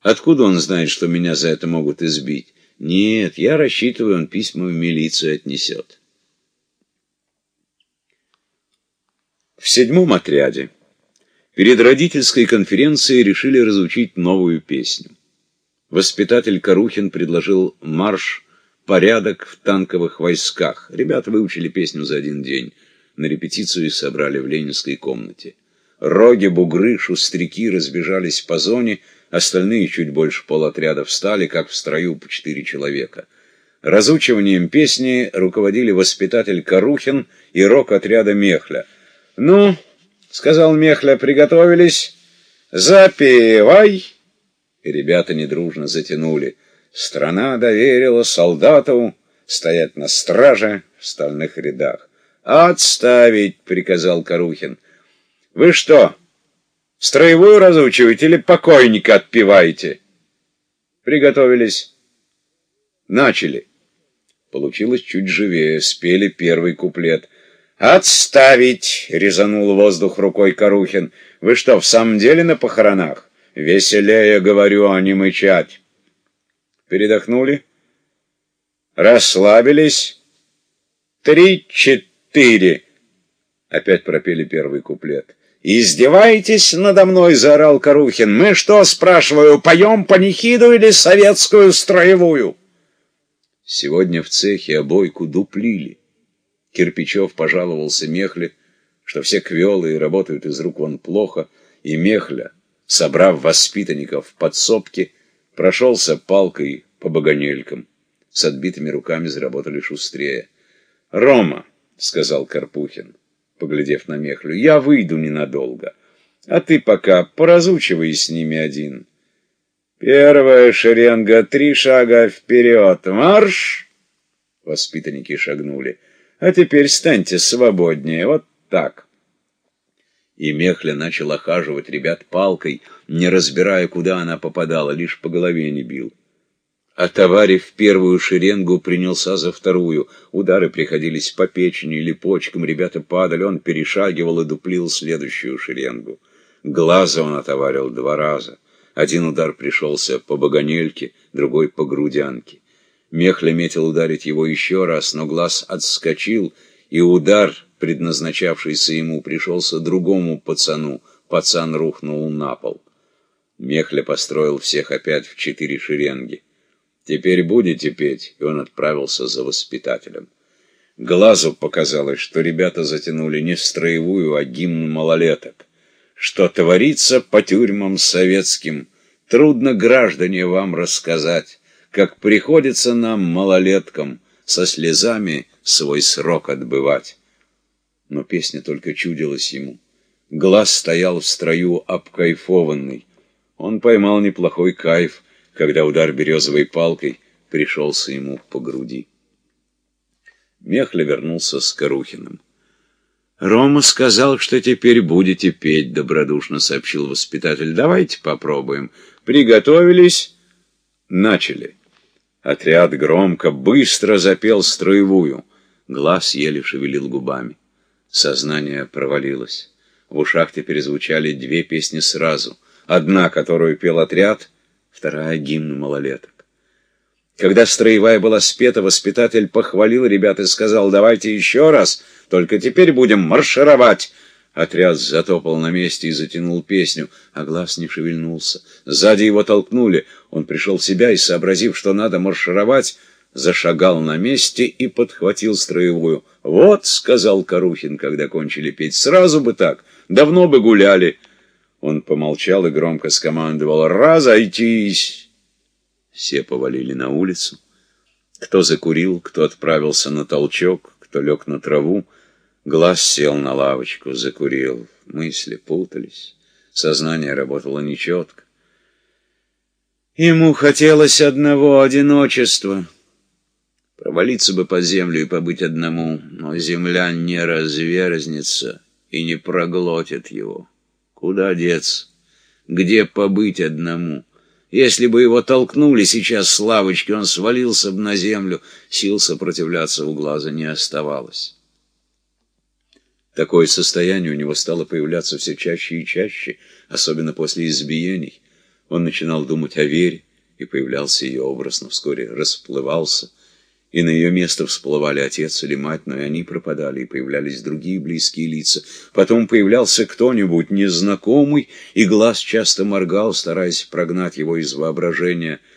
Откуда он знает, что меня за это могут избить? Нет, я рассчитываю, он письма в милицию отнесет. В седьмом отряде перед родительской конференцией решили разучить новую песню. Воспитатель Карухин предложил марш «Порядок в танковых войсках». Ребята выучили песню за один день. На репетицию собрали в ленинской комнате. Роги, бугры, шустряки разбежались по зоне, остальные чуть больше полотряда встали, как в строю по четыре человека. Разучиванием песни руководили воспитатель Карухин и рок отряда Мехля — «Ну, — сказал Мехля, — приготовились. Запевай!» И ребята недружно затянули. Страна доверила солдату стоять на страже в стальных рядах. «Отставить!» — приказал Карухин. «Вы что, строевую разучиваете или покойника отпеваете?» Приготовились. Начали. Получилось чуть живее, спели первый куплет — «Отставить!» — резанул воздух рукой Карухин. «Вы что, в самом деле на похоронах? Веселее, говорю, а не мычать!» Передохнули? Расслабились? Три-четыре! Опять пропели первый куплет. «Издеваетесь надо мной?» — заорал Карухин. «Мы что, спрашиваю, поем панихиду или советскую строевую?» Сегодня в цехе обойку дуплили. Кирпичев пожаловался Мехле, что все квелы работают из рук вон плохо, и Мехля, собрав воспитанников в подсобке, прошелся палкой по баганелькам. С отбитыми руками заработали шустрее. «Рома», — сказал Карпухин, поглядев на Мехлю, — «я выйду ненадолго, а ты пока поразучивай с ними один». «Первая шеренга, три шага вперед, марш!» Воспитанники шагнули. А теперь станьте свободнее, вот так. И Мехля начал охаживать ребят палкой, не разбирая, куда она попадала, лишь по голове не бил. А товарищ в первую шеренгу принялся за вторую. Удары приходились по печени или почкам, ребята падали, он перешагивал и дуплил следующую шеренгу. Глаза он отоварил два раза. Один удар пришелся по баганельке, другой по грудянке. Мехля метил ударить его еще раз, но глаз отскочил, и удар, предназначавшийся ему, пришелся другому пацану. Пацан рухнул на пол. Мехля построил всех опять в четыре шеренги. «Теперь будете петь?» И он отправился за воспитателем. Глазу показалось, что ребята затянули не строевую, а гимн малолеток. Что творится по тюрьмам советским, трудно граждане вам рассказать как приходится нам, малолеткам, со слезами свой срок отбывать. Но песня только чудилась ему. Глаз стоял в строю обкайфованный. Он поймал неплохой кайф, когда удар березовой палкой пришелся ему по груди. Мехля вернулся с Карухиным. «Рома сказал, что теперь будете петь», — добродушно сообщил воспитатель. «Давайте попробуем». «Приготовились?» «Начали». Отряд громко, быстро запел строевую. Глаз еле шевелил губами. Сознание провалилось. В ушах теперь звучали две песни сразу. Одна, которую пел отряд, вторая — гимн малолеток. Когда строевая была спета, воспитатель похвалил ребят и сказал, «Давайте еще раз, только теперь будем маршировать». Отряд затопал на месте и затянул песню, а глаз не шевельнулся. Сзади его толкнули. Он пришел в себя и, сообразив, что надо маршировать, зашагал на месте и подхватил строевую. «Вот», — сказал Карухин, когда кончили петь, — «сразу бы так, давно бы гуляли». Он помолчал и громко скомандовал «Разойтись!». Все повалили на улицу. Кто закурил, кто отправился на толчок, кто лег на траву. Глаз сел на лавочку, закурил. Мысли путались. Сознание работало нечетко. Ему хотелось одного одиночества. Провалиться бы по землю и побыть одному, но земля не разверзнется и не проглотит его. Куда деться? Где побыть одному? Если бы его толкнули сейчас с лавочки, он свалился бы на землю, сил сопротивляться у глаза не оставалось. Такое состояние у него стало появляться все чаще и чаще, особенно после избиений. Он начинал думать о Вере, и появлялся ее образ, но вскоре расплывался, и на ее место всплывали отец или мать, но и они пропадали, и появлялись другие близкие лица. Потом появлялся кто-нибудь незнакомый, и глаз часто моргал, стараясь прогнать его из воображения –